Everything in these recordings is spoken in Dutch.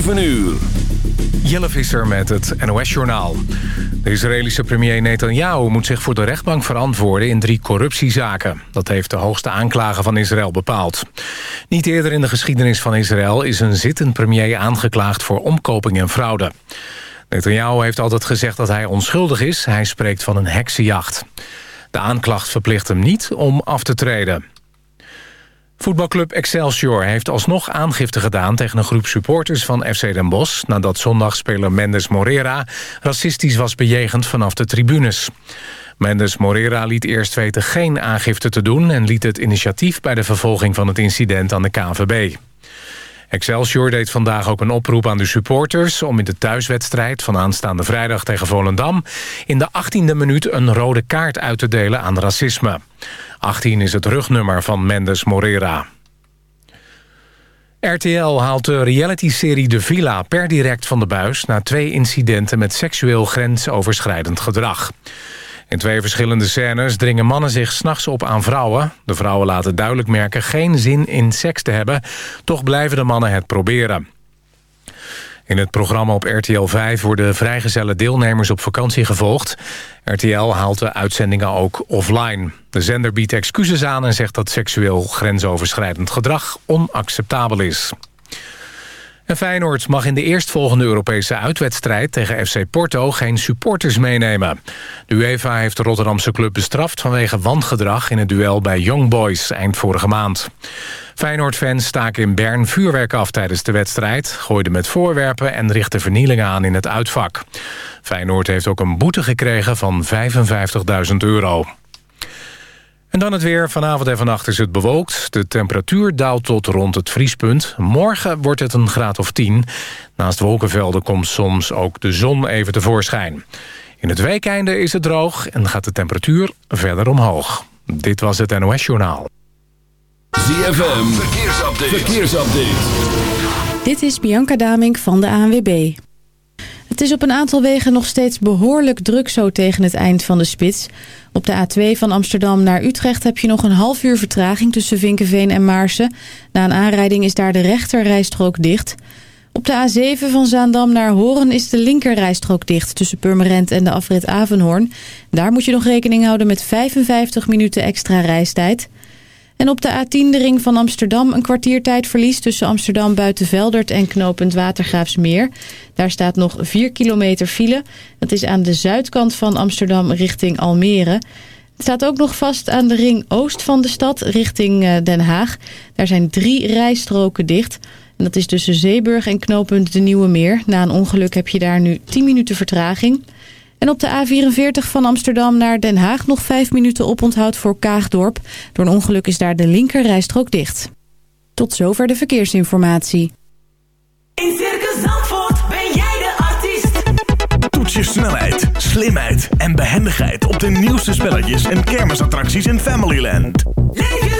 7 uur. Jelle Visser met het NOS-journaal. De Israëlische premier Netanyahu moet zich voor de rechtbank verantwoorden... in drie corruptiezaken. Dat heeft de hoogste aanklager van Israël bepaald. Niet eerder in de geschiedenis van Israël... is een zittend premier aangeklaagd voor omkoping en fraude. Netanyahu heeft altijd gezegd dat hij onschuldig is. Hij spreekt van een heksenjacht. De aanklacht verplicht hem niet om af te treden. Voetbalclub Excelsior heeft alsnog aangifte gedaan... tegen een groep supporters van FC Den Bosch... nadat zondagspeler Mendes Morera racistisch was bejegend vanaf de tribunes. Mendes Morera liet eerst weten geen aangifte te doen... en liet het initiatief bij de vervolging van het incident aan de KVB. Excelsior deed vandaag ook een oproep aan de supporters... om in de thuiswedstrijd van aanstaande vrijdag tegen Volendam... in de 18e minuut een rode kaart uit te delen aan racisme. 18 is het rugnummer van Mendes Morera. RTL haalt de realityserie De Villa per direct van de buis... na twee incidenten met seksueel grensoverschrijdend gedrag. In twee verschillende scènes dringen mannen zich s'nachts op aan vrouwen. De vrouwen laten duidelijk merken geen zin in seks te hebben. Toch blijven de mannen het proberen. In het programma op RTL 5 worden vrijgezelle deelnemers op vakantie gevolgd. RTL haalt de uitzendingen ook offline. De zender biedt excuses aan en zegt dat seksueel grensoverschrijdend gedrag onacceptabel is. En Feyenoord mag in de eerstvolgende Europese uitwedstrijd tegen FC Porto geen supporters meenemen. De UEFA heeft de Rotterdamse club bestraft vanwege wangedrag in het duel bij Young Boys eind vorige maand. Feyenoord-fans staken in Bern vuurwerk af tijdens de wedstrijd... gooiden met voorwerpen en richtten vernielingen aan in het uitvak. Feyenoord heeft ook een boete gekregen van 55.000 euro. En dan het weer. Vanavond en vannacht is het bewolkt. De temperatuur daalt tot rond het vriespunt. Morgen wordt het een graad of 10. Naast wolkenvelden komt soms ook de zon even tevoorschijn. In het weekeinde is het droog en gaat de temperatuur verder omhoog. Dit was het NOS Journaal. ZFM, verkeersupdate. verkeersupdate. Dit is Bianca Damink van de ANWB. Het is op een aantal wegen nog steeds behoorlijk druk zo tegen het eind van de spits. Op de A2 van Amsterdam naar Utrecht heb je nog een half uur vertraging tussen Vinkenveen en Maarsen. Na een aanrijding is daar de rechterrijstrook dicht. Op de A7 van Zaandam naar Horen is de linkerrijstrook dicht tussen Purmerend en de afrit Avenhoorn. Daar moet je nog rekening houden met 55 minuten extra reistijd. En op de A10 de ring van Amsterdam een kwartiertijdverlies tussen Amsterdam Buitenveldert en knooppunt Watergraafsmeer. Daar staat nog 4 kilometer file. Dat is aan de zuidkant van Amsterdam richting Almere. Het staat ook nog vast aan de ring oost van de stad richting eh, Den Haag. Daar zijn drie rijstroken dicht. En dat is tussen Zeeburg en knooppunt De Nieuwe Meer. Na een ongeluk heb je daar nu 10 minuten vertraging. En op de A44 van Amsterdam naar Den Haag nog 5 minuten oponthoud voor Kaagdorp. Door een ongeluk is daar de linkerrijstrook dicht. Tot zover de verkeersinformatie. In Circus Zandvoort ben jij de artiest. Toets je snelheid, slimheid en behendigheid op de nieuwste spelletjes en kermisattracties in Familyland. Leef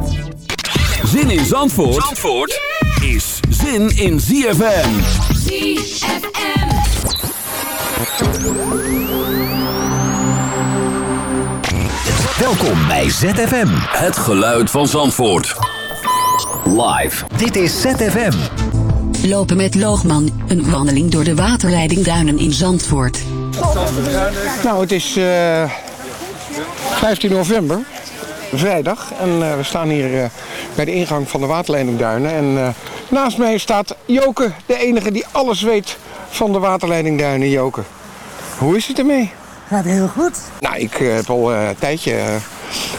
Zin in Zandvoort, Zandvoort is zin in ZFM. ZFM. Welkom bij ZFM. Het geluid van Zandvoort. Live. Dit is ZFM. Lopen met Loogman, een wandeling door de waterleiding Duinen in Zandvoort. Nou, het is eh 15 november, vrijdag. En eh, we staan hier eh, bij de ingang van de waterleiding Duinen. En eh, naast mij staat Joke, de enige die alles weet van de waterleiding Duinen. Joke, hoe is het ermee? Gaat heel goed. Nou, ik eh, heb al eh, een tijdje eh,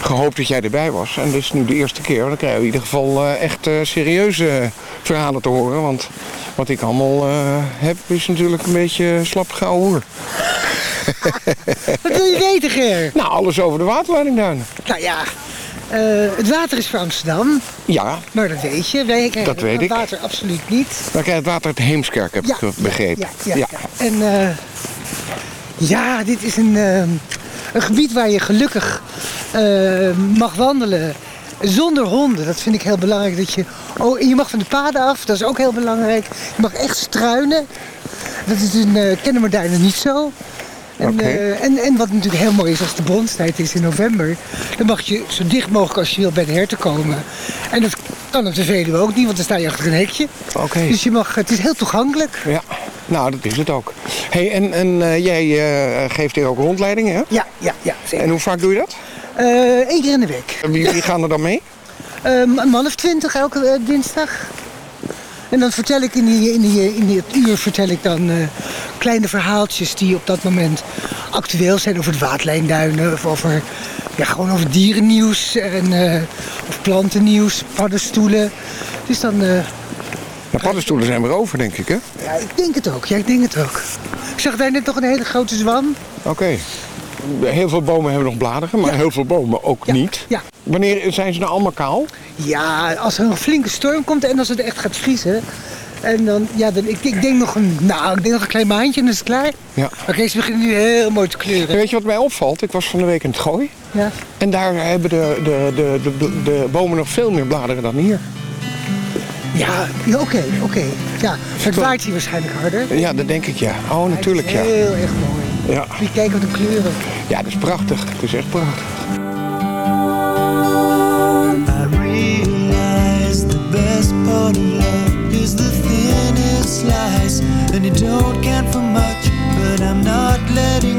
gehoopt dat jij erbij was. En dit is nu de eerste keer. Dan krijgen we in ieder geval echt serieuze verhalen te horen. Want wat ik allemaal heb is natuurlijk een beetje slap hoer. Wat wil je weten, Ger? Nou, alles over de waterleiding Duinen. Nou ja, het water is voor Amsterdam. Ja, Maar dat weet je. Wij krijgen Dat weet het ik. water absoluut niet. dan krijg je het water uit Heemskerk, heb Ja, ik begrepen. Ja, ja, ja. En eh, ja, dit is een, eh, een gebied waar je gelukkig eh, mag wandelen zonder honden. Dat vind ik heel belangrijk. Dat je, oh, en je mag van de paden af, dat is ook heel belangrijk. Je mag echt struinen. Dat is in uh, Kennemerduinen niet zo. En, eh, en, en wat natuurlijk heel mooi is als de bronstijd is in november, dan mag je zo dicht mogelijk als je wil bij de herten komen. En dat kan op de Veluwe ook niet, want dan sta je achter een hekje. Oké. Dus je mag, het is heel toegankelijk. Ja, nou, dat is het ook. hey, en, en eh, jij eh, geeft hier ook rondleidingen, hè? Ja, ja, ja. Zeker. En hoe vaak doe je dat? Eén keer in de week. En Wie, wie gaan er dan mee? Een man of twintig elke dinsdag. En dan vertel ik in, die, in, die, in die uur vertel ik dan eh, kleine verhaaltjes die op dat moment actueel zijn over de waterlijnduinen of over, ja, gewoon over dierennieuws en, eh, of plantennieuws, paddenstoelen. Dus dan, eh, De paddenstoelen zijn weer over, denk ik, hè? ja, ik denk het ook. Ja, ik denk het ook. Ik zag daar net nog een hele grote zwan. Oké. Heel veel bomen hebben nog bladeren, maar heel veel bomen ook Ja, niet. ja. Wanneer zijn ze nou allemaal kaal? Ja, als er een flinke storm komt en als het echt gaat vriezen. En dan, ja, dan, ik, ik denk nog een, nou, ik denk nog een klein maandje en dan is het klaar. Ja. Oké, ze beginnen nu heel mooi te En kleuren. weet je wat mij opvalt? Ik was van de week in het gooi. Ja. En daar hebben de, de, de, de, de, bomen nog veel meer bladeren dan hier. Ja, ja, oké, oké. Ja, het waait hier waarschijnlijk harder. Ja, dat denk ik, ja. Oh, natuurlijk, ja. Heel erg mooi. Ja, je kijken op de kleuren. ja dat is prachtig. Het is echt prachtig. I realize the best part of love is the thinnest slice, and it don't count for much, but I'm not letting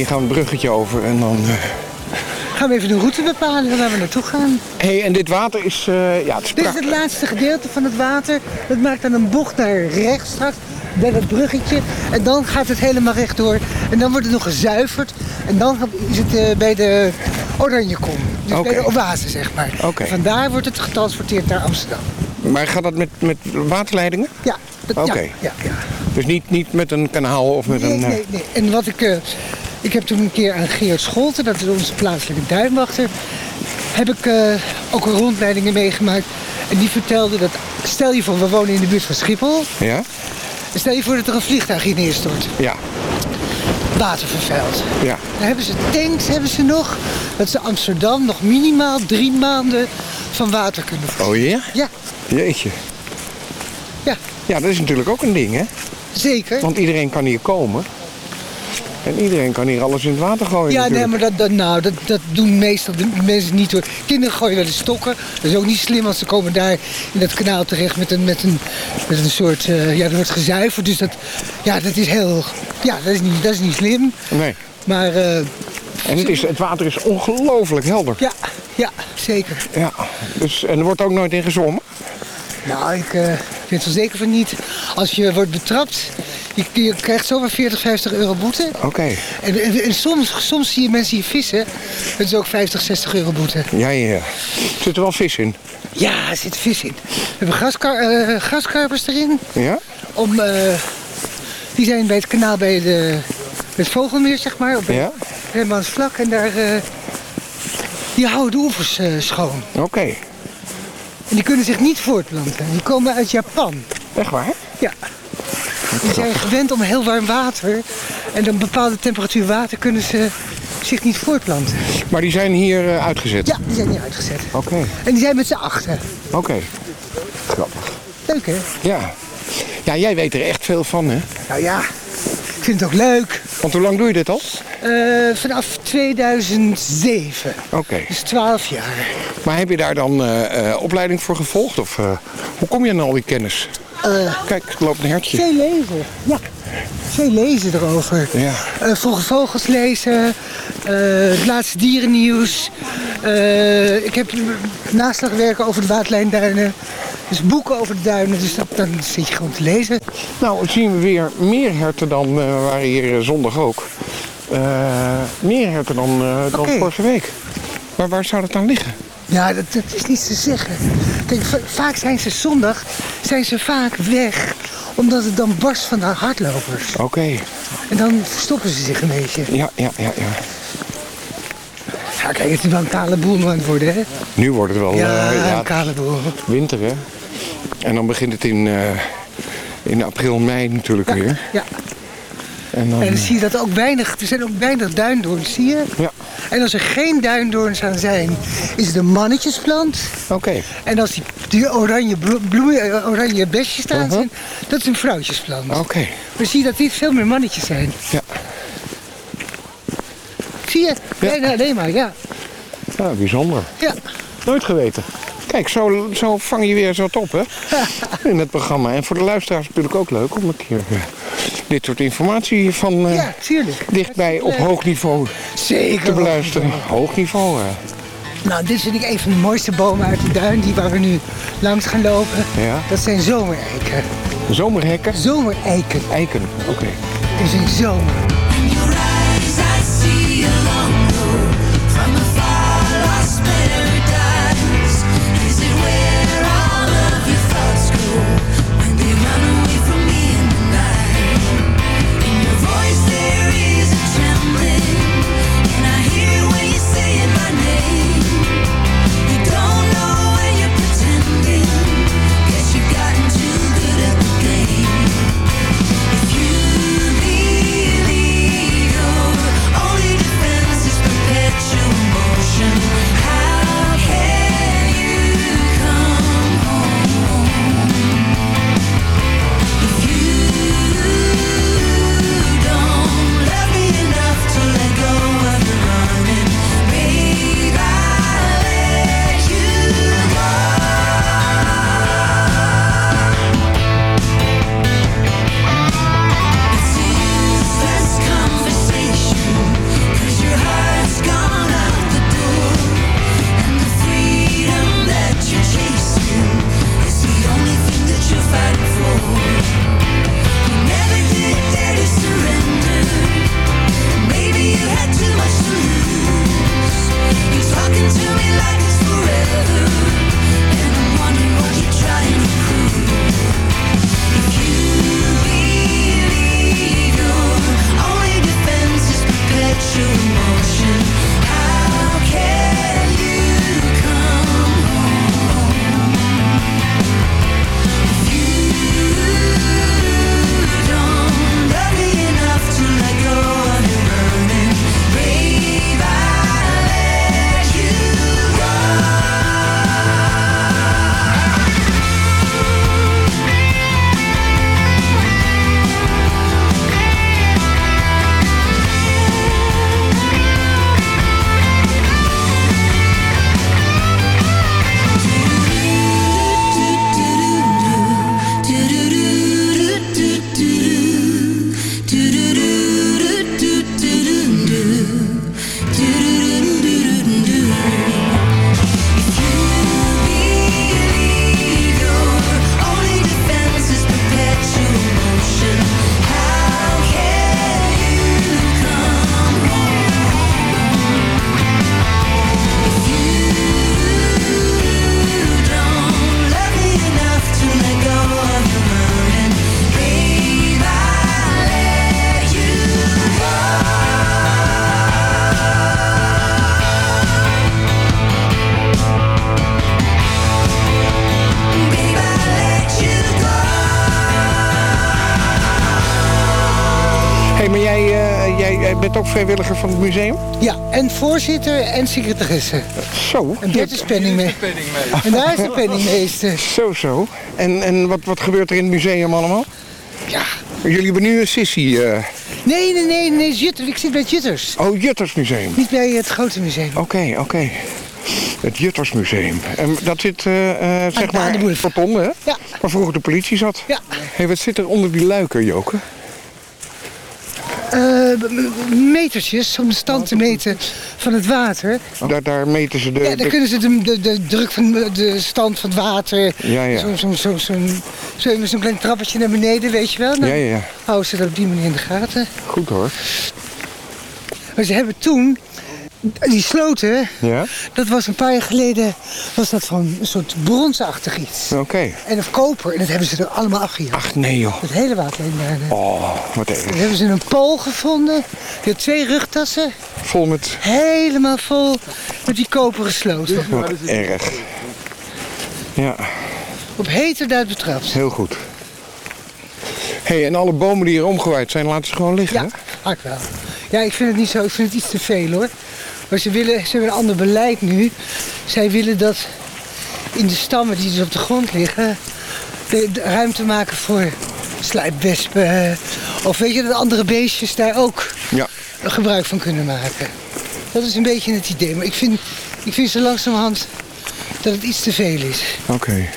hier gaan we het bruggetje over en dan... eh, Gaan we even de route bepalen waar we naartoe gaan. hey, en dit water is... eh, ja, het is Dit is het laatste gedeelte van het water. Dat maakt dan een bocht naar rechts straks. Bij dat bruggetje. En dan gaat het helemaal rechtdoor. En dan wordt het nog gezuiverd. En dan is het eh, bij de Oranjekom. Dus bij de oase, zeg maar. Oké. Vandaar wordt het getransporteerd naar Amsterdam. Maar gaat dat met, met waterleidingen? Ja. dat- Oké. ja, ja, ja. Dus niet, niet met een kanaal of met Nee, een... nee, nee. En wat ik... ik heb toen een keer aan Geert Scholten, dat is onze plaatselijke duinwachter... heb ik eh, ook een rondleidingen meegemaakt. En die vertelde dat... Stel je voor, we wonen in de buurt van Schiphol. Ja? Stel je voor dat er een vliegtuig hier neerstort. Ja. Water vervuild. Ja. Dan hebben ze tanks, hebben ze nog. Dat ze Amsterdam nog minimaal drie maanden van water kunnen voorzien. Oh ja? Ja. Jeetje. Ja. Ja, dat is natuurlijk ook een ding, hè? Zeker. Want iedereen kan hier komen. En iedereen kan hier alles in het water gooien Ja, nee, maar dat, dat, nou, dat, dat doen meestal de mensen niet hoor. Kinderen gooien wel de stokken. Dat is ook niet slim, want ze komen daar in dat kanaal terecht met een, met een, met een soort... eh, ja, er wordt gezuiverd, dus dat, ja, dat is heel... Ja, dat is niet, dat is niet slim. Nee. Maar... eh, En het, is, het water is ongelooflijk helder. Ja, ja, zeker. Ja. Dus, en er wordt ook nooit in gezwommen? Nou, ik eh, vind er zeker van niet. Als je wordt betrapt, je, je krijgt zomaar 40, 50 euro boete. Oké. En, en, en soms, soms zie je mensen hier vissen. Dat is ook 50, 60 euro boete. Ja, ja, ja. Zit er wel vis in? Ja, er zit vis in. We hebben gaskar, eh, erin. Ja? Om, eh, die zijn bij het kanaal bij de, het Vogelmeer, zeg maar. Op Ja. Vlak. En daar, eh, die houden de oevers schoon. Oké. En die kunnen zich niet voortplanten. Die komen uit Japan. Echt waar? Ja. Die zijn gewend om heel warm water. En een bepaalde temperatuur water kunnen ze zich niet voortplanten. Maar die zijn hier eh, uitgezet? Ja, die zijn hier uitgezet. Oké. En die zijn met z'n achter. Oké. Grappig. Leuk hè? Ja. Ja, jij weet er echt veel van, hè? Nou ja, ik vind het ook leuk. Want hoe lang doe je dit al? Eh, vanaf 2007. Oké. Dus 12 jaar. Maar heb je daar dan eh, eh, opleiding voor gevolgd? Of hoe kom je aan al die kennis? Kijk, er loopt een hertje. veel lezen. Ja, veel lezen erover. Ja. Vroege vogels lezen. het laatste dierennieuws. Ik heb naslagwerken over de waterlijnduinen. Dus boeken over de duinen. Dus dat, dan zit je gewoon te lezen. Nou, zien we weer meer herten dan eh waren hier zondag ook. Eh, meer herten dan, eh, dan vorige week. Maar waar zou dat dan liggen? Ja, dat, dat is niet te zeggen. Kijk, vaak zijn ze zondag zijn ze vaak weg. Omdat het dan barst van de hardlopers. Oké. En dan verstoppen ze zich een beetje. Ja, ja, ja, ja. Ja, kijk, het is wel een kale boel aan het worden, hè? Nu wordt het wel Ja, eh, een kale boel. winter, hè? En dan begint het in, in april, mei natuurlijk weer. Ja. En dan, En dan zie je dat ook weinig, er zijn ook weinig duindoorns, zie je? Ja. En als er geen duindoorns aan zijn, is het een mannetjesplant. Oké. En als die, die oranje, blo- bloeien, eh, oranje besjes staan Uh-huh. zijn, dat is een vrouwtjesplant. Oké. Dan zie je dat dit veel meer mannetjes zijn. Ja. Zie je? Nee, nee, nee maar, ja. Ja, bijzonder. Ja. Nooit geweten. Kijk, zo, zo vang je weer zo op, hè? In het programma. En voor de luisteraars natuurlijk ook leuk om een keer eh, dit soort informatie van eh, Ja, dichtbij op hoog niveau Zeker. te beluisteren. Hoog niveau, hè? Nou, dit vind ik een van de mooiste bomen uit de duin, die waar we nu langs gaan lopen. Ja. Dat zijn zomereiken. Zomerhekken? Zomereiken. Eiken, oké. Het is een zomer. Vrijwilliger van het museum? Ja, en voorzitter en secretaresse. Zo. En Bert is penningmeester. En daar is de penningmeester. Zo, zo. En, en wat, wat gebeurt er in het museum allemaal? Ja. Jullie hebben nu een sissie. eh, Nee, nee, nee, nee, Jutter. Ik zit bij het Jutters. Oh, Juttersmuseum. Niet bij het grote museum. Oké, oké. Het Juttersmuseum. En dat zit, eh, eh, zeg de maar, rotonde, hè? Ja. Waar vroeger de politie zat. Ja. Hé, wat zit er onder die luiken, Joke? Eh, metertjes om de stand te meten van het water. Daar, daar meten ze de... Ja, dan de- kunnen ze de, de, de druk van de stand van het water. Ja, ja. Zo'n zo, zo, zo, klein trappetje naar beneden, weet je wel. Dan Ja, ja, ja. houden ze dat op die manier in de gaten. Goed hoor. Maar ze hebben toen, die sloten, Ja? dat was een paar jaar geleden, was dat van een soort bronsachtig iets. Oké. En of koper, en dat hebben ze er allemaal afgejaagd. Ach, nee joh. Het hele waterlijn daar. Oh, wat Dan erg. hebben ze een pool gevonden. Die had twee rugtassen. Vol met... Helemaal vol met die koperen sloten. Wat erg. Ja, Op heterdaad betrapt. heel goed. Hé, hey, en alle bomen die hier omgewaaid zijn, laten ze gewoon liggen, Ja, hak wel. Ja, ik vind het niet zo. Ik vind het iets te veel hoor. Maar ze willen, ze hebben een ander beleid nu. Zij willen dat in de stammen die dus op de grond liggen, de, de ruimte maken voor sluipwespen. Of weet je, dat andere beestjes daar ook Ja. gebruik van kunnen maken. Dat is een beetje het idee. Maar ik vind, ik vind zo langzamerhand dat het iets te veel is. Oké.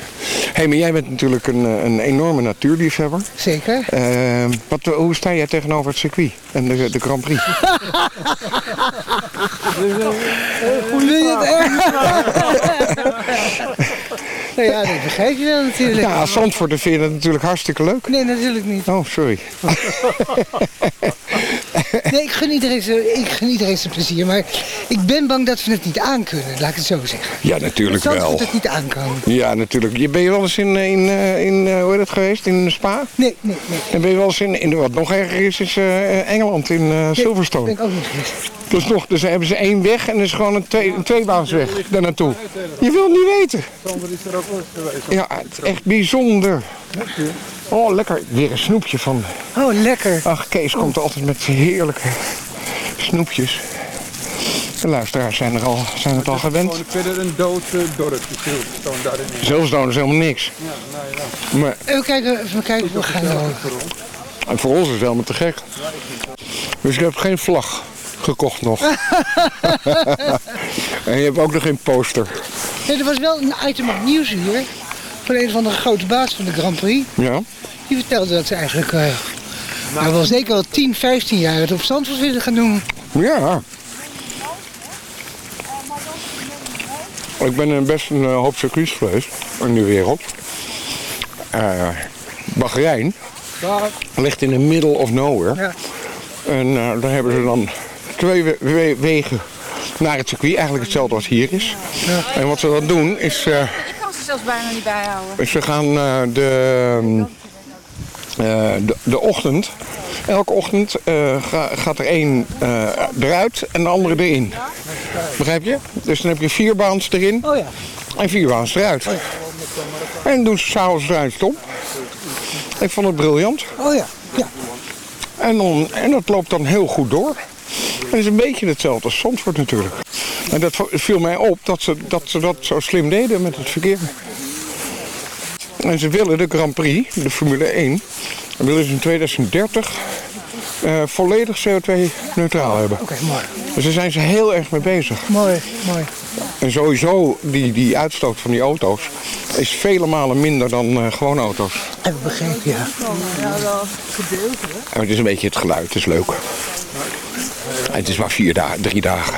Hey, maar jij bent natuurlijk een, eh, een enorme natuurliefhebber. Zeker. Eh, wat, hoe sta jij tegenover het circuit en de, de Grand Prix? Hoe wil je het erg? nou ja, dat begrijp je wel natuurlijk. Ja, Zandvoort vind je dat natuurlijk hartstikke leuk. Nee, natuurlijk niet. Oh, sorry. Nee, ik gun, iedereen zijn, ik gun iedereen zijn plezier. Maar ik ben bang dat we het niet aankunnen, laat ik het zo zeggen. Ja, natuurlijk Dat wel. het niet aan kan. Ja, natuurlijk. Je- Ben je wel eens in, eh, in, eh, in eh, hoe heet het geweest, in Spa? Nee, nee, nee. En ben je wel eens in, in wat nog erger is, is eh, Engeland, in eh, Silverstone. Ben ik ook niet geweest. Dus nog, dus hebben ze één weg en er is gewoon een, twee, een tweebaansweg daar naartoe. Je wilt niet weten. Ja, het is echt bijzonder. Oh, lekker. Weer een snoepje van... Oh, lekker. Ach, Kees komt altijd met heerlijke snoepjes. De luisteraars zijn, er al, zijn het al gewend. Gewoon verder een dood uh, daarin. Silverstone is helemaal niks. Maar Even kijken, even kijken we gaan lopen. en voor ons is het helemaal te gek. Dus ik heb geen vlag gekocht nog. en je hebt ook nog geen poster. Nee, er was wel een item op nieuws hier. Van een van de grote baas van de Grand Prix. Ja? Die vertelde dat ze eigenlijk eh, nou, wel zeker wel 10, 15 jaar het op Zandvoort willen gaan doen. Ja. Ik ben best een eh, hoop circuits geweest in de wereld. Eh Bahrein ligt in the middle of nowhere. Ja. En daar hebben ze dan twee we- we- wegen naar het circuit. Eigenlijk hetzelfde als hier is. En wat ze dan doen is... Zelfs bijna niet bijhouden. ze gaan eh, de, eh, de, de ochtend, elke ochtend eh, ga- gaat er één eh, eruit en de andere erin. Begrijp je? Dus dan heb je vier baans erin Oh ja. en vier baans eruit. En dan doen ze s'avonds eruit stop. Ik vond het briljant. Oh ja. ja. En, dan, en dat loopt dan heel goed door. En dat is een beetje hetzelfde als Zandvoort natuurlijk. En dat viel mij op dat ze, dat ze dat zo slim deden met het verkeer. En ze willen de Grand Prix, de Formule 1, willen ze in 2030 eh, volledig CO2-neutraal hebben. Oké, mooi. Dus daar zijn ze heel erg mee bezig. Mooi, mooi. En sowieso, die, die uitstoot van die auto's is vele malen minder dan eh gewone auto's. Heb ik begrepen, ja. Ja, wel gedeelte. En het is een beetje het geluid, het is leuk. En het is maar vier dagen, drie dagen.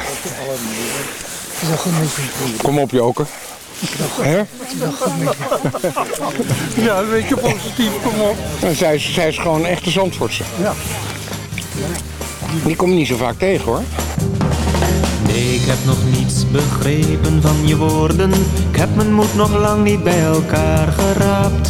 Kom op, Joker. Hè? Ja, een beetje positief, kom op. En zij, is- zij is gewoon een echte Zandvoortse. Ja. Die kom je niet zo vaak tegen hoor. Nee, ik heb nog niets begrepen van je woorden. Ik heb mijn moed nog lang niet bij elkaar geraapt.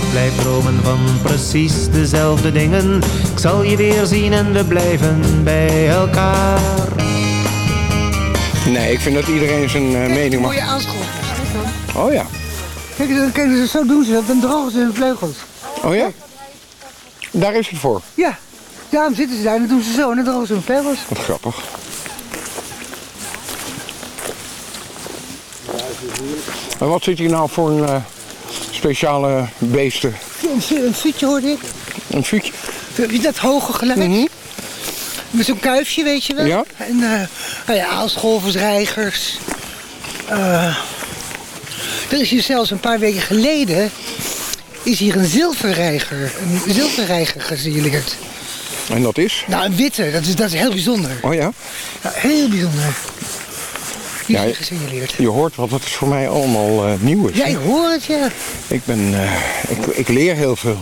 Ik blijf dromen van precies dezelfde dingen. Ik zal je weer zien en we blijven bij elkaar. Nee, ik vind dat iedereen zijn eh, mening mag. Mooie aanschot. Oh ja. Kijk, kijk, dus zo doen ze dat. Dan drogen ze hun vleugels. Oh ja? Daar is het voor. Ja. Daarom zitten ze daar en dan doen ze zo en dan drogen ze hun vleugels. Wat grappig. En wat zit hier nou voor een eh, speciale beesten? Een, een hoorde ik. Een vuurtje? Dat hoge geluid? Met zo'n kuifje, weet je wel? Ja. En eh nou ja, aalscholvers, reigers. Eh, er is hier zelfs een paar weken geleden... is hier een zilverreiger, een zilverreiger gesignaleerd. En dat is? Nou, een witte, dat is, dat is heel bijzonder. Oh ja? Ja, heel bijzonder. Ja, gesignaleerd. Je hoort wat het voor mij allemaal eh, nieuw is. Ja, ik hoor het, ja. Ik ben, eh, ik, ik leer heel veel.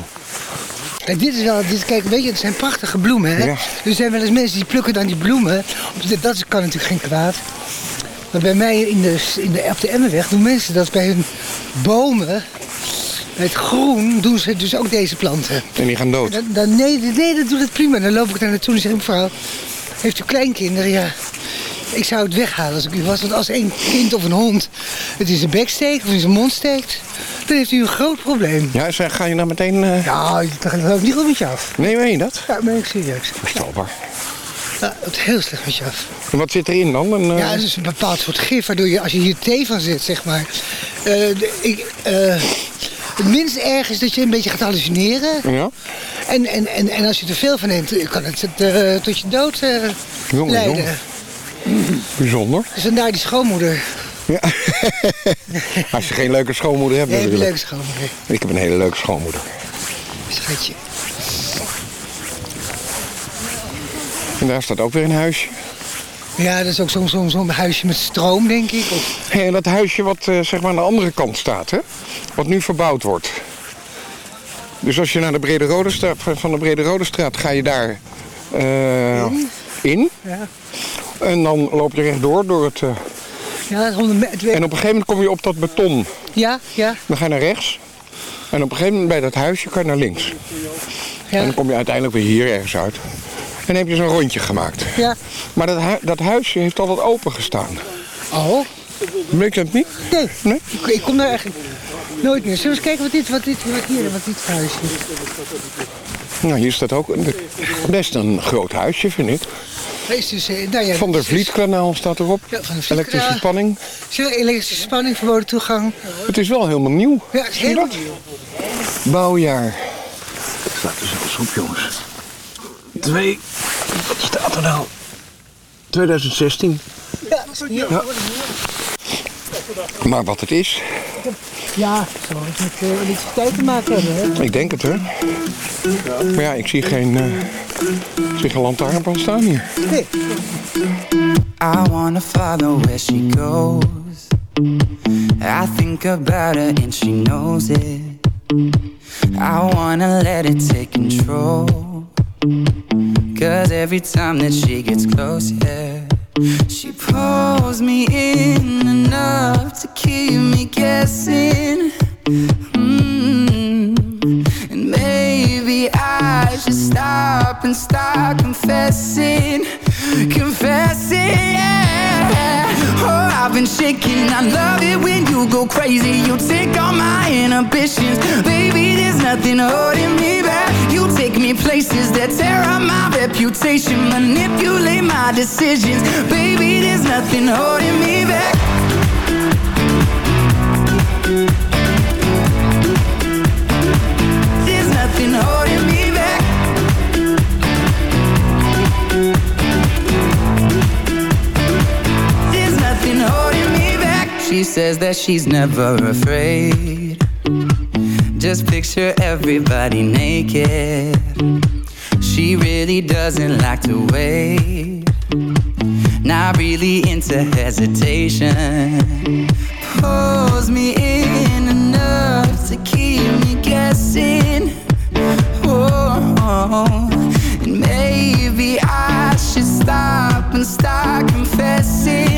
Dit is wel, dit, kijk, weet je, het zijn prachtige bloemen, hè? Ja. Er zijn wel eens mensen die plukken dan die bloemen. Dat, dat kan natuurlijk geen kwaad. Maar bij mij in de, in de, op de Emmenweg doen mensen dat bij hun bomen. Bij het groen doen ze dus ook deze planten. En die gaan dood. Dan, dan, nee, nee, dat doet het prima. Dan loop ik daar naartoe en zeg ik, mevrouw, heeft u kleinkinderen? Ja. Ik zou het weghalen als ik u was. Want als een kind of een hond het in zijn bek steekt of in zijn mond steekt, dan heeft u een groot probleem. Ja, zeg, ga je nou meteen... eh, Ja, dat gaat ook niet goed met je af. Nee, meen je dat? Ja, ben ik serieus. Verstelbaar. Ja, het heel slecht met je af. En wat zit erin dan? Een, eh, Ja, het is een bepaald soort gif waardoor je, als je hier thee van zet, zeg maar. eh, de- ik, eh, het minst erg is dat je een beetje gaat hallucineren. Ja? En, en, en, en als je er veel van neemt, kan het eh, tot je dood eh, Jongen, leiden. jongen. Bijzonder. Dus vandaar die schoonmoeder. Ja. Als je geen leuke schoonmoeder hebt Nee, een leuke schoonmoeder. Ik heb een hele leuke schoonmoeder. Schatje. En daar staat ook weer een huisje. Ja, dat is ook zo'n zo'n huisje met stroom, denk ik. Of, dat huisje wat eh, zeg maar aan de andere kant staat, hè? Wat nu verbouwd wordt. Dus als je naar de Brede Rode Straat, van de Brede Rode Straat ga je daar eh, in. ja. En dan loop je rechtdoor door het, eh, Ja, 100 meter. En op een gegeven moment kom je op dat beton. Ja, ja. Dan ga je naar rechts. En op een gegeven moment bij dat huisje kan je naar links. En dan kom je uiteindelijk weer hier ergens uit. En dan heb je zo'n rondje gemaakt. Ja. Maar dat, hu- dat huisje heeft altijd open gestaan. Oh. Weet je dat niet? Nee. nee? Ik, kom daar eigenlijk nooit meer. Zullen we eens kijken wat dit, wat dit, wat hier, wat dit huisje is? Nou, hier staat ook best een groot huisje, vind ik. Is eh, nou ja, Van der Vlietkanaal staat erop. Ja, van de Elektrische spanning. Elektrische spanning, verboden toegang. Het is wel helemaal nieuw. Ja, het is helemaal nieuw. Bouwjaar. Het staat er zelfs op, jongens. Twee. Wat staat er nou? 2016. Ja, dat is hier. Ja. Maar wat het is, Ja, zou het met eh, elektriciteit te maken hebben, hè? ik denk het hoor. Maar ja, ik zie geen, eh ik zie geen lantaarnpaal staan hier. Nee. I wanna follow where she goes. I think about her and she knows it. I wanna let it take control. Cause every time that she gets close, yeah, she pulls me in enough to keep me guessing. Mm. And maybe I should stop and start confessing, confessing. Yeah. Oh, I've been shaking. I love it when you go crazy. You take all my inhibitions, baby. There's nothing holding me back. You take me places that tear up my reputation, manipulate my decisions, baby. There's nothing holding me back. There's nothing holding me back. There's nothing holding me back. She says that she's never afraid. Just picture everybody naked. She really doesn't like to wait. Not really into hesitation. Pulls me in enough to keep me guessing. Oh, and maybe I should stop and start confessing, confessing.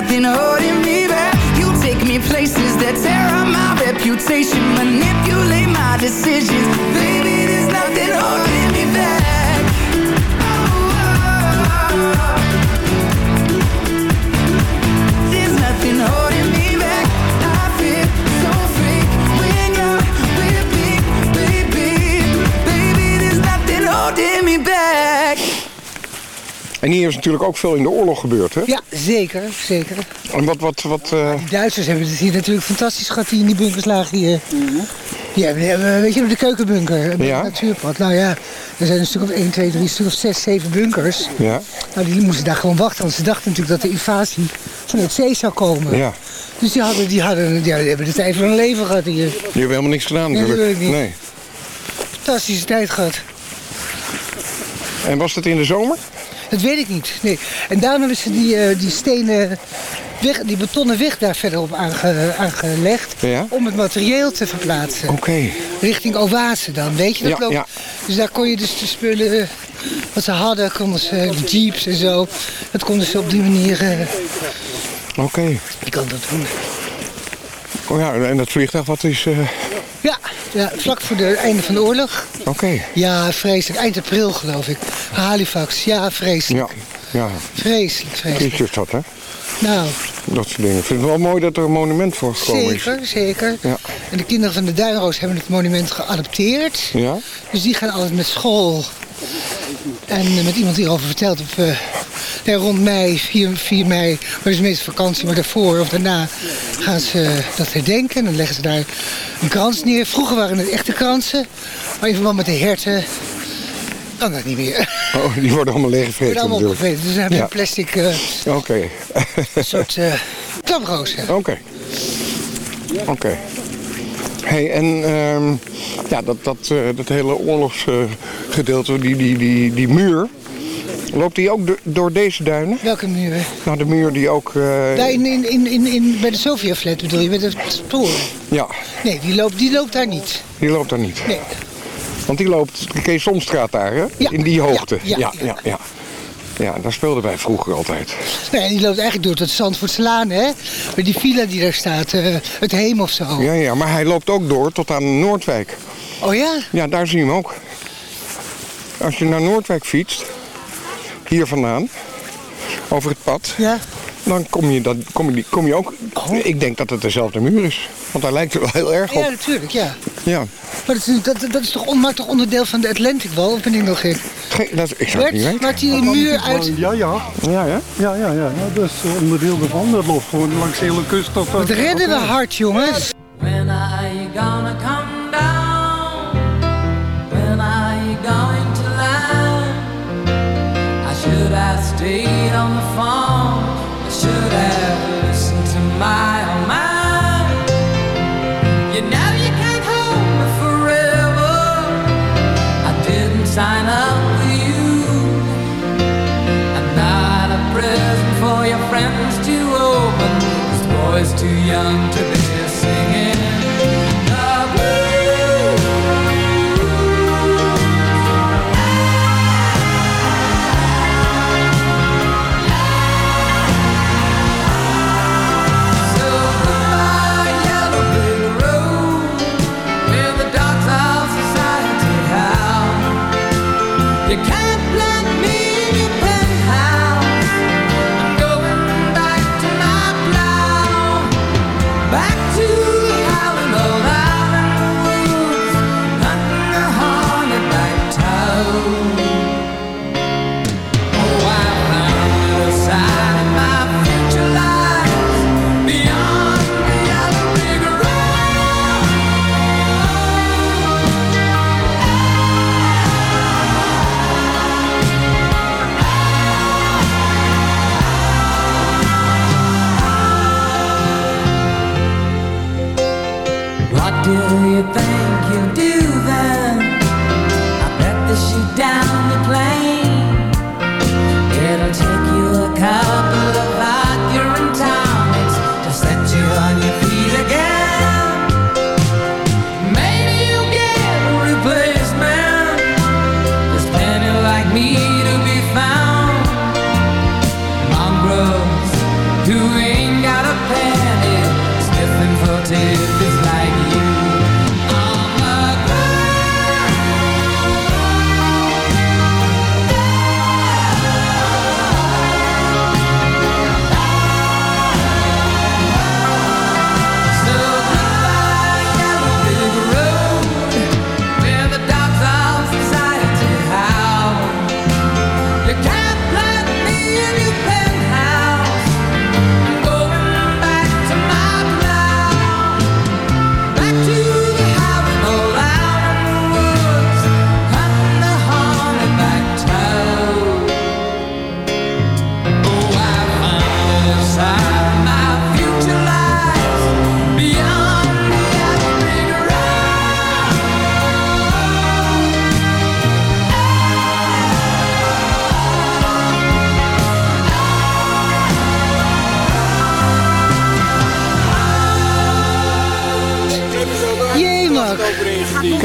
nothing holding me back. You take me places that tear up my reputation, manipulate my decisions, En hier is natuurlijk ook veel in de oorlog gebeurd, hè? Ja, zeker, zeker. En wat, wat, wat... eh, De Duitsers hebben het hier natuurlijk fantastisch gehad, die in die bunkers lagen hier. Ja, hebben, weet je de keukenbunker, bij Ja. het natuurpad. Nou ja, er zijn een stuk of 1, 2, 3, stuk of 6, 7 bunkers. Ja. Nou, die moesten daar gewoon wachten, want ze dachten natuurlijk dat de invasie vanuit zee zou komen. Ja. Dus die, hadden, die, hadden, ja, die hebben de tijd van hun leven gehad hier. Die hebben helemaal niks gedaan Nee, natuurlijk. natuurlijk niet. Nee. Fantastische tijd gehad. En was dat in de zomer? Dat weet ik niet. Nee. En daarom hebben ze die, eh, die stenen weg, die betonnen weg daar verderop aange, aangelegd. Ja. Om het materieel te verplaatsen. Oké. Richting Oase dan, weet je dat Ja, ja. Dus daar kon je dus de spullen eh, wat ze hadden, konden ze, de jeeps en zo. Dat konden ze op die manier, eh Oké. je kan dat doen. Oh ja, en dat vliegtuig, wat is... Ja, vlak voor het einde van de oorlog. Oké. Ja, vreselijk. Eind april geloof ik. Halifax, ja, vreselijk. Ja, ja. Vreselijk, vreselijk. Is dat, hè? Nou, Dat soort dingen. Ik vind het wel mooi dat er een monument voor gekomen is. zeker, zeker. Ja. En de kinderen van de Duinroos hebben het monument geadopteerd. Ja? Dus die gaan altijd met school. En met iemand die erover vertelt op eh, nee, rond mei, 4, 4 mei, maar is meestal vakantie, maar daarvoor of daarna gaan ze dat herdenken. En dan leggen ze daar een krans neer. Vroeger waren het echte kransen, maar in verband met de herten kan dat niet meer. Oh, die worden allemaal leeggevreten allemaal natuurlijk. opgeveten. Dus dan Ja. een plastic eh, Oké. soort klaproos. hè. Oké. Oké. Hey, en ehm, ja, dat, dat, eh, dat hele oorlogsgedeelte, die, die, die, die muur, loopt die ook do- door deze duinen? Welke muur? Nou, de muur die ook... eh, Daar in, in, in, in, in, bij de Sofia-flat bedoel je, bij de toren? Ja, Nee, die loopt, die loopt daar niet. die loopt daar niet. Nee. Want die loopt de Kees Somstraat daar, hè? Ja. In die hoogte. Ja, ja, ja, ja. Ja, daar speelden wij vroeger altijd. Nee, die loopt eigenlijk door tot Zandvoortslaan, hè? Met die villa die daar staat, eh, het Heem of zo. Ja, ja, maar hij loopt ook door tot aan Noordwijk. Oh ja? Ja, daar zie je hem ook. Als je naar Noordwijk fietst, hier vandaan, over het pad, ja. dan kom je, dan kom je, kom je ook... Ik denk dat het dezelfde muur is, want daar lijkt het wel heel erg op. Ja, natuurlijk, ja. Ja, Maar dat is, dat, dat is toch, on- maakt toch onderdeel van de Atlantic Wall, of ben ik nog gek? Geen, dat, ik zou het niet weten. maakt die muur uit... Ja, ja. Ja, ja? Ja, ja, ja. ja dat is onderdeel ervan. Dat loopt gewoon langs de hele kust. Tot, Wat redden we hard, jongens. When are you gonna come too young to be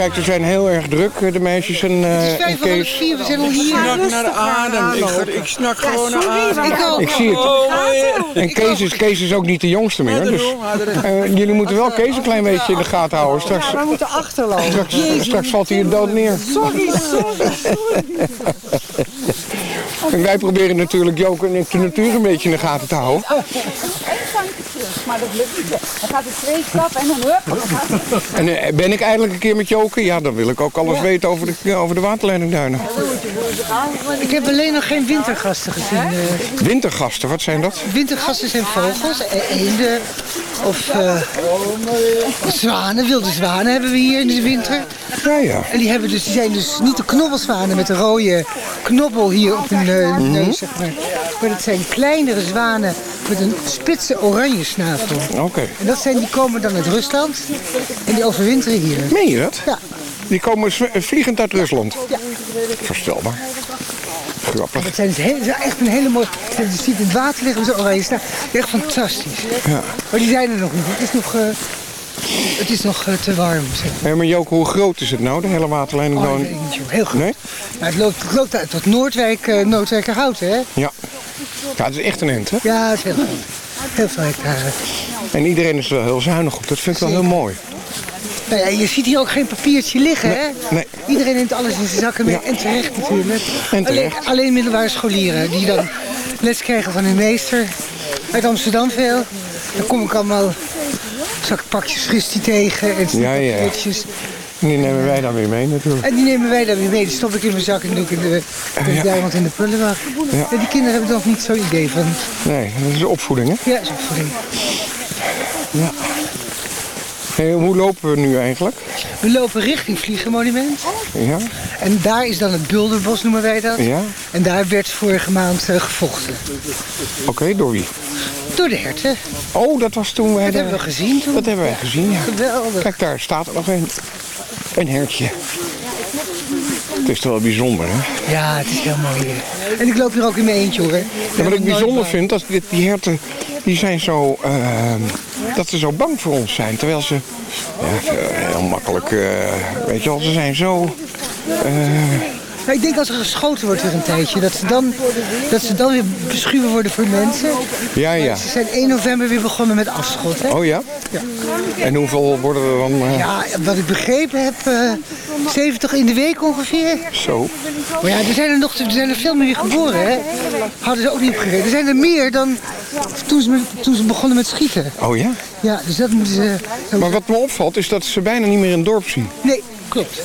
Kijk, ze zijn heel erg druk, eh, de meisjes en, eh, en Kees. vier, we zijn al hier. snak naar adem. Ik, ik snak gewoon naar adem. Ik ook. Ik zie het. En Kees is, Kees is ook niet de jongste meer. Dus eh, jullie moeten wel Kees een klein beetje in de gaten houden. Straks, We moeten achterlopen. straks, straks valt hij dood neer. Sorry, sorry, sorry. En wij proberen natuurlijk Joke en ik de natuur een beetje in de gaten te houden. Maar dat lukt niet. Dan gaat het twee stappen en dan hup. het. En eh, ben ik eindelijk een keer met Joke? Ja, dan wil ik ook alles weten over de, over de waterleidingduinen. Ik heb alleen nog geen wintergasten gezien. eh. Wintergasten, wat zijn dat? wintergasten zijn vogels, e- eenden of eh, zwanen, wilde zwanen hebben we hier in de winter. Ja, ja. En die, hebben dus, die zijn dus niet de knobbelzwanen met de rode knobbel hier op hun eh, Mhm. neus, zeg maar. Maar dat zijn kleinere zwanen met een spitse oranje snavel. Oké. En dat zijn, die komen dan uit Rusland en die overwinteren hier. Meen je dat? Ja. Die komen vliegend uit Rusland. Ja. Verstelbaar. Grappig. Dat zijn dus heel- echt een hele mooie... Je ziet in het water liggen zo'n oranje snavel. Echt fantastisch. Ja. Maar die zijn er nog niet. Het is nog, eh, het is nog eh, te warm. Zeg. Maar Joke, hoe groot is het nou, de hele waterleiding? Oh, ik niet. Heel groot. Nee? Maar het loopt, het loopt uit tot Noordwijk, eh Noordwijkerhout, hè? Ja. Ja, het is echt een end, hè? Ja, het is heel groot. Heel veel hectare. En iedereen is er wel heel zuinig op. Dat vind ik wel heel mooi. Nou ja, je ziet hier ook geen papiertje liggen, hè? nee. Iedereen neemt alles in zijn zakken mee. En terecht natuurlijk. En terecht. Alleen, alleen middelbare scholieren die dan les krijgen van hun meester. Uit Amsterdam veel. Dan kom ik allemaal zakpakjes fristie tegen en Ja, ja. En die nemen wij dan weer mee natuurlijk. En die nemen wij dan weer mee. Die stop ik in mijn zak en doe ik in de, Ja. iemand in de prullenbak. Ja. En die kinderen hebben er nog niet zo'n idee van. Nee, dat is opvoeding, hè? Ja, zo voor Ja. Hé, hoe lopen we nu eigenlijk? We lopen richting Vliegenmonument. Ja? En daar is dan het Bulderbos, noemen wij dat. Ja? En daar werd vorige maand eh, gevochten. Oké, door wie? Door de herten. Oh, dat was toen wij... Dat de- hebben we gezien toen. Dat hebben wij gezien, ja. Geweldig. Kijk, daar staat er nog een. Een hertje. Het is toch wel bijzonder, hè? Ja, het is heel mooi hier. En ik loop hier ook in mijn eentje hoor. Ja, wat ik bijzonder vind, dat dit, die herten, die zijn zo, ehm, dat ze zo bang voor ons zijn. Terwijl ze, ja, heel makkelijk, eh, weet je wel, ze zijn zo... eh, Maar ik denk als er geschoten wordt weer een tijdje, dat ze dan, dat ze dan weer beschuwen worden voor mensen. ja, ja. Ze zijn 1 november weer begonnen met afschot. Hè? Oh ja? Ja. En hoeveel worden er dan? eh, Ja, wat ik begrepen heb, eh 70 in de week ongeveer. Zo. Maar ja, er zijn er nog er zijn er veel meer geboren, hè? Hadden ze ook niet opgereden. Er zijn er meer dan toen ze, toen ze begonnen met schieten. Oh ja? Ja, dus dat moeten ze... Maar wat me opvalt is dat ze bijna niet meer in het dorp zien. Nee, klopt.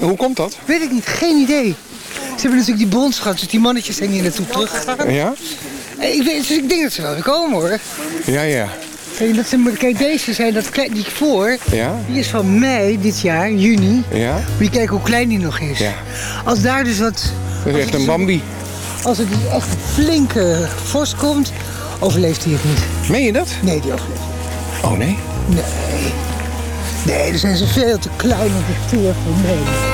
Hoe komt dat? Weet ik niet, geen idee. Ze hebben natuurlijk die bondsschat, dus die mannetjes zijn hier naartoe teruggegaan. Ja? Eh, Ik, weet, dus ik denk dat ze wel weer komen hoor. Ja, ja. Kijk, dat ze, kijk deze zijn, dat klein, die voor, Ja? die is van mei dit jaar, juni. Ja? Moet je kijken hoe klein die nog is. Ja. Als daar dus wat... Dat is echt een Bambi. Als er dus echt flinke vorst komt, overleeft hij het niet. Meen je dat? Nee, die overleeft Oh nee? Nee. Nee, er zijn ze veel te klein om te teer voor mee.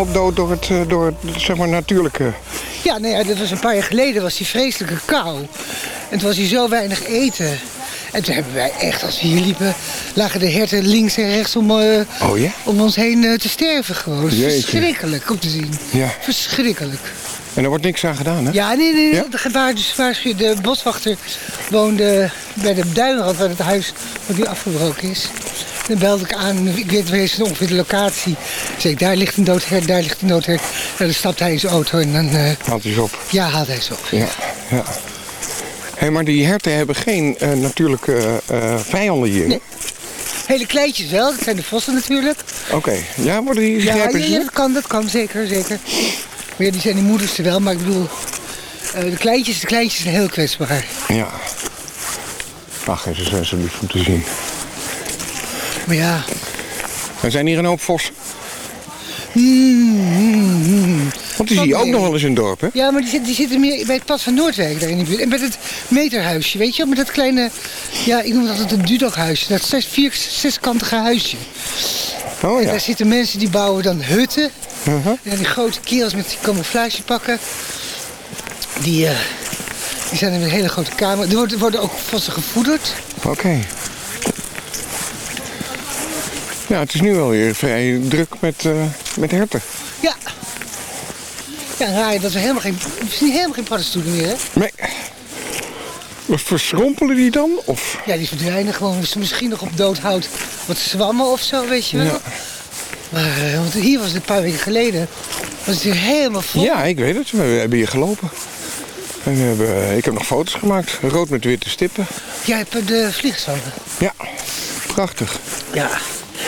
Hoop dood door het, eh, door het zeg maar, natuurlijke... Ja, nou ja, dat was een paar jaar geleden, was die vreselijke kou. En toen was hij zo weinig eten. En toen hebben wij echt, als we hier liepen, lagen de herten links en rechts om, eh, Oh ja? om ons heen eh, te sterven gewoon. Verschrikkelijk om te zien. Ja. Verschrikkelijk. En er wordt niks aan gedaan, hè? Ja, nee, nee, Ja? de, waar, dus waarschuw- de boswachter woonde bij de duinrand waar het huis wat nu afgebroken is. Dan belde ik aan, ik weet wel eens ongeveer de locatie. Zeg ik, daar ligt een doodhert, daar ligt een doodhert. En dan stapt hij in zijn auto en dan, eh, Haalt hij ze op. ja, haalt hij ze op. Ja, ja. Hé, maar die herten hebben geen eh, natuurlijke eh, vijanden hier. Nee. Hele kleintjes wel, dat zijn de vossen natuurlijk. Oké, ja, worden die Ja, ja, ja, dat kan, dat kan, zeker, zeker. Maar ja, die zijn die moeders er wel, maar ik bedoel, de kleintjes, de kleintjes zijn heel kwetsbaar. Ja. Ach, ze zijn zo lief om te zien. Maar ja, Er zijn hier een hoop vossen. Hmm. Want die zie je ook nog wel eens in het dorp, hè? Ja, maar die, zit- die zitten meer bij het pad van Noordwijk daar in de buurt. En met het meterhuisje, weet je wel? Met dat kleine, ja, ik noem het altijd een dudokhuisje. Dat zes, vier, zeskantige huisje. Oh En daar zitten mensen die bouwen dan hutten. Uh-huh. En die grote kerels met die camouflagepakken. Die, eh, die zijn in een hele grote kamer. Er worden, worden ook vossen gevoederd. Oké. Ja, het is nu wel weer vrij druk met, eh, met herten. Ja. Ja, raar dat we helemaal geen, zien helemaal geen paddenstoelen meer, hè? Nee. Verschrompelen die dan? Of? Ja, die verdwijnen gewoon. Misschien nog op doodhout wat zwammen of zo, weet je wel. Ja. Maar, eh, want hier was het een paar weken geleden. Was het hier helemaal vol. Ja, ik weet het. We hebben hier gelopen. En we hebben, eh, ik heb nog foto's gemaakt. Rood met witte stippen. Jij hebt de vliegzangen. Ja, prachtig. Ja.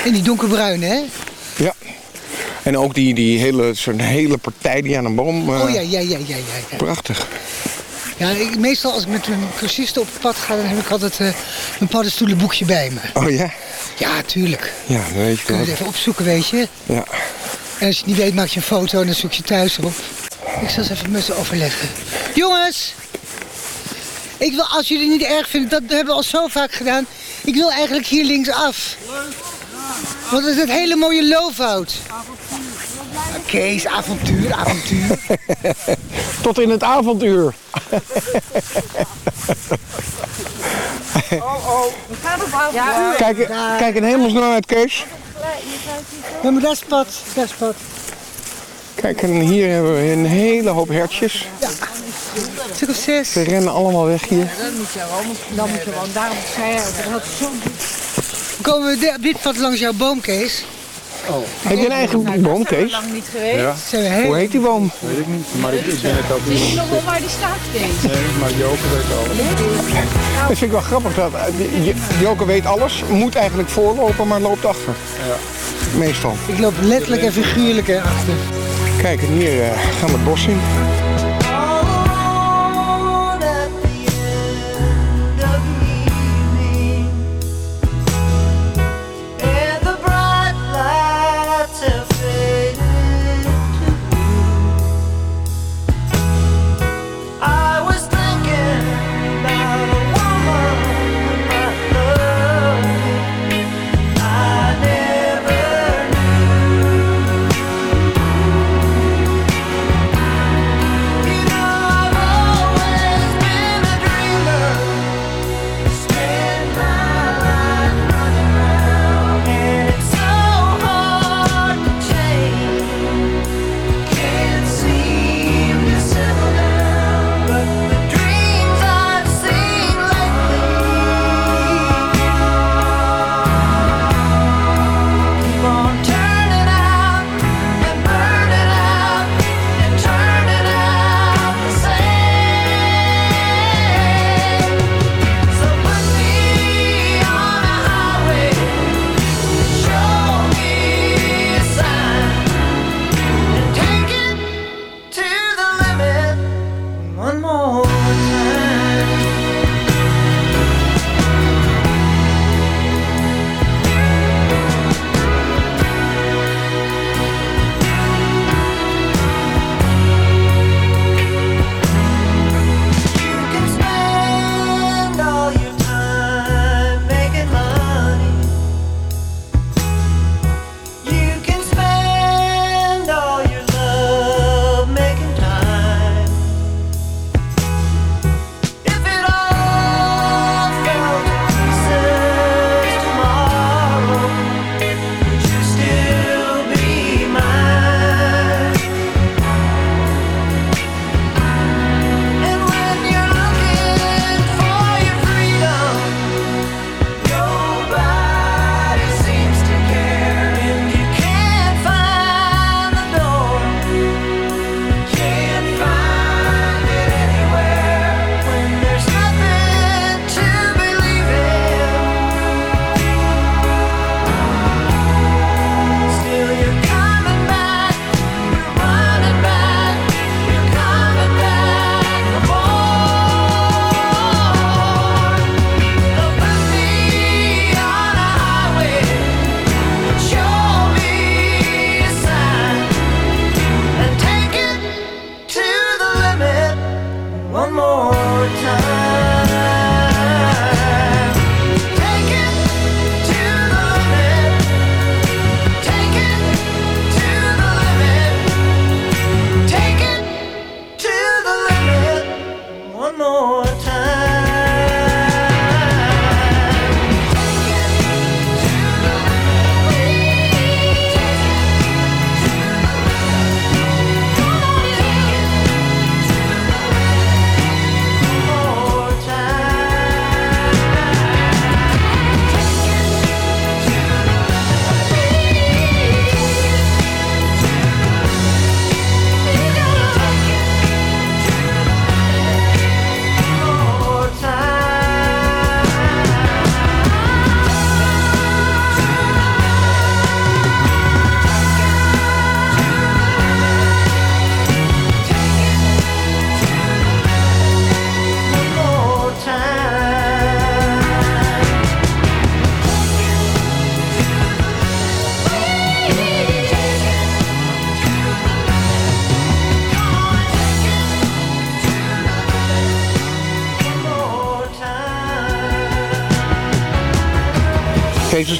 En die donkerbruine, hè? Ja. En ook die, die hele, zo'n hele partij die aan een boom... eh, oh ja, ja, ja, ja, ja. Prachtig. Ja, ik, meestal als ik met mijn cursisten op pad ga, dan heb ik altijd eh, mijn paddenstoelenboekje bij me. Oh ja? Ja, tuurlijk. Ja, dan weet je Kun je het even opzoeken, weet je. Ja. En als je het niet weet, maak je een foto en dan zoek je thuis op. Ik zal eens even met ze overleggen. Jongens! Ik wil, als jullie het niet erg vinden, dat hebben we al zo vaak gedaan. Ik wil eigenlijk hier linksaf. Het is het hele mooie loofhout. Kees, avontuur, avontuur. Tot in het avonduur. Oh, oh. We gaan op. Ja, Kijk, kijk in hemelsnaam uit, Kees. Ja, maar dat is pad, dat is pad. Kijk, en hier hebben we een hele hoop hertjes. Ja. Stuk of zes. Ze rennen allemaal weg hier. Dan moet je gewoon, dan moet je gewoon daarom zei hij, dat had zo Komen we op dit pad langs jouw boom, Kees? Oh. Heb je een eigen boom, Kees? lang niet geweest. Ja. Zijn we heel... Hoe heet die boom? Weet ik niet, maar ik, ik ben het ook Weet je niet. nog wel waar die staat, Kees? Nee, maar Joke weet alles. Dat vind ik wel grappig. Dat, eh, Joke weet alles, moet eigenlijk voorlopen, maar loopt achter. Ja. Meestal. Ik loop letterlijk en figuurlijk erachter. Kijk, en hier eh, gaan we het bos in.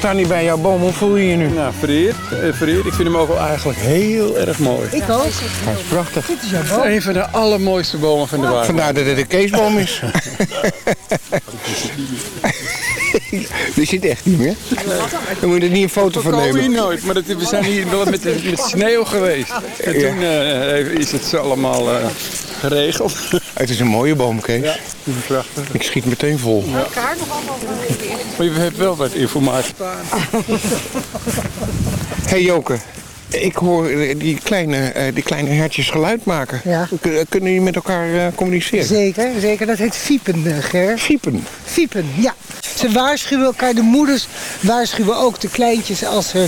Staan hier bij jouw boom. Hoe voel je je nu? Nou, vereerd. eh, vereerd. Ik vind hem ook wel eigenlijk heel erg mooi. Ik ook. Hij is prachtig. Dit is jouw boom. is een van de allermooiste bomen van de waard. Vandaar dat het een Keesboom is. Die zit echt niet meer. Dan moet je er niet een foto van We komen hier nemen. nooit, maar dat, we zijn hier wel met, met sneeuw geweest. En toen eh, is het zo allemaal eh, geregeld. Het is een mooie boom, Kees. Ja, prachtig. Ik schiet meteen vol. Maar je hebt wel wat informatie. hey Joke, ik hoor eh, die kleine, eh, die kleine hertjes geluid maken. Ja. Kunnen jullie met elkaar eh, communiceren? Zeker, zeker. Dat heet fiepen, eh, Ger. Fiepen? Fiepen, ja. Ze waarschuwen elkaar. De moeders waarschuwen ook de kleintjes als ze,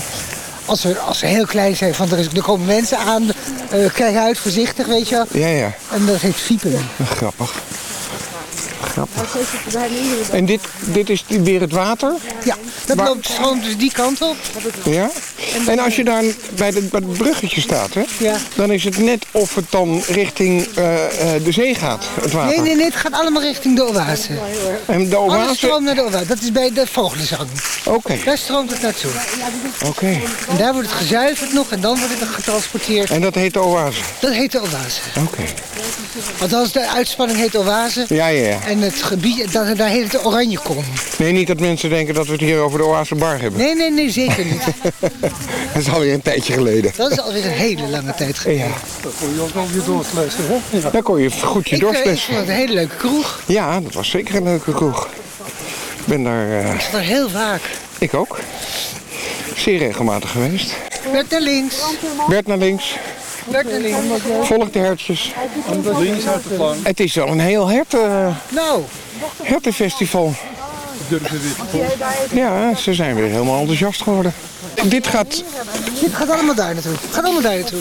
als ze, als ze heel klein zijn. Van er, is, er komen mensen aan. Eh, kijk uit, voorzichtig, weet je wel. Ja, ja. En dat heet fiepen. Grappig. Grappig. En dit, dit is die- weer het water? Ja, dat Waar- loopt gewoon dus die kant op. Ja? En als je daar bij, de, bij het bruggetje staat, hè, Ja. dan is het net of het dan richting eh, eh, de zee gaat, het water. Nee, nee, nee, het gaat allemaal richting de oase. En de Alles oase... stroomt naar de oase. Dat is bij de vogelenzang. Oké, Daar stroomt het naartoe. oké. En daar wordt het gezuiverd nog en dan wordt het nog getransporteerd. En dat heet de oase? Dat heet de oase. Oké. Althans, de uitspanning heet oase. Ja, ja, ja. En het gebied, daar, daar heet het de Oranjekom. Nee, niet dat mensen denken dat we het hier over de oase bar hebben. Nee, nee, nee, zeker niet. dat is alweer een tijdje geleden. Dat is alweer een hele lange tijd geleden. Ja. Dan kon je ook nog je doorslessen, hè? Ja. Daar kon je goed je Ik, eh, ik dorstles. vond het een hele leuke kroeg. Ja, dat was zeker een leuke kroeg. Ik ben daar... eh, Ik zat er heel vaak. ik ook. Zeer regelmatig geweest. Bert naar links. Bert naar links. Naar links. Volg de hertjes. Links uit de. Het is wel een heel herten, Nou, hertenfestival. Ja, ze zijn weer helemaal enthousiast geworden. Dit gaat... dit gaat allemaal daar naartoe. Het gaat allemaal daar naartoe.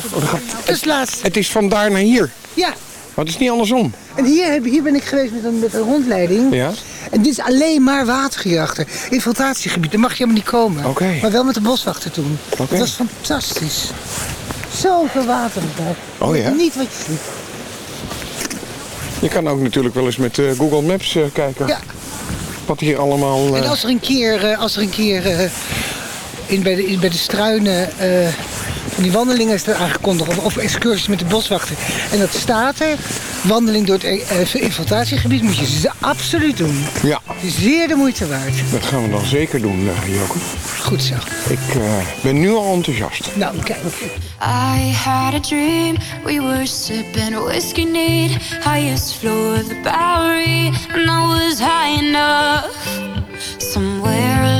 Is het laatste. Het is van daar naar hier. Ja. Maar het is niet andersom. En hier, heb- hier ben ik geweest met een, met een rondleiding. Ja? En dit is alleen maar water hierachter. Infiltratiegebied, daar mag je helemaal niet komen. Oké. Maar wel met de boswachter toen. Oké. Dat was fantastisch. Zoveel water daar. Oh ja? Niet wat je ziet. Je kan ook natuurlijk wel eens met eh, Google Maps eh, kijken. Ja. Wat hier allemaal... eh, En als er een keer, als er een keer in, bij, de, in, bij de struinen van die wandelingen is er aangekondigd, of, of excursies met de boswachter. En dat staat er, wandeling door het eh, infiltratiegebied moet je ze absoluut doen. Ja, Het is zeer de moeite waard. dat gaan we dan zeker doen, eh Joke. Goed zo. Ik eh, ben nu al enthousiast. Nou, kijk. I had a dream, we were sipping whiskey neat, highest floor of the Bowery, and I was high enough. Somewhere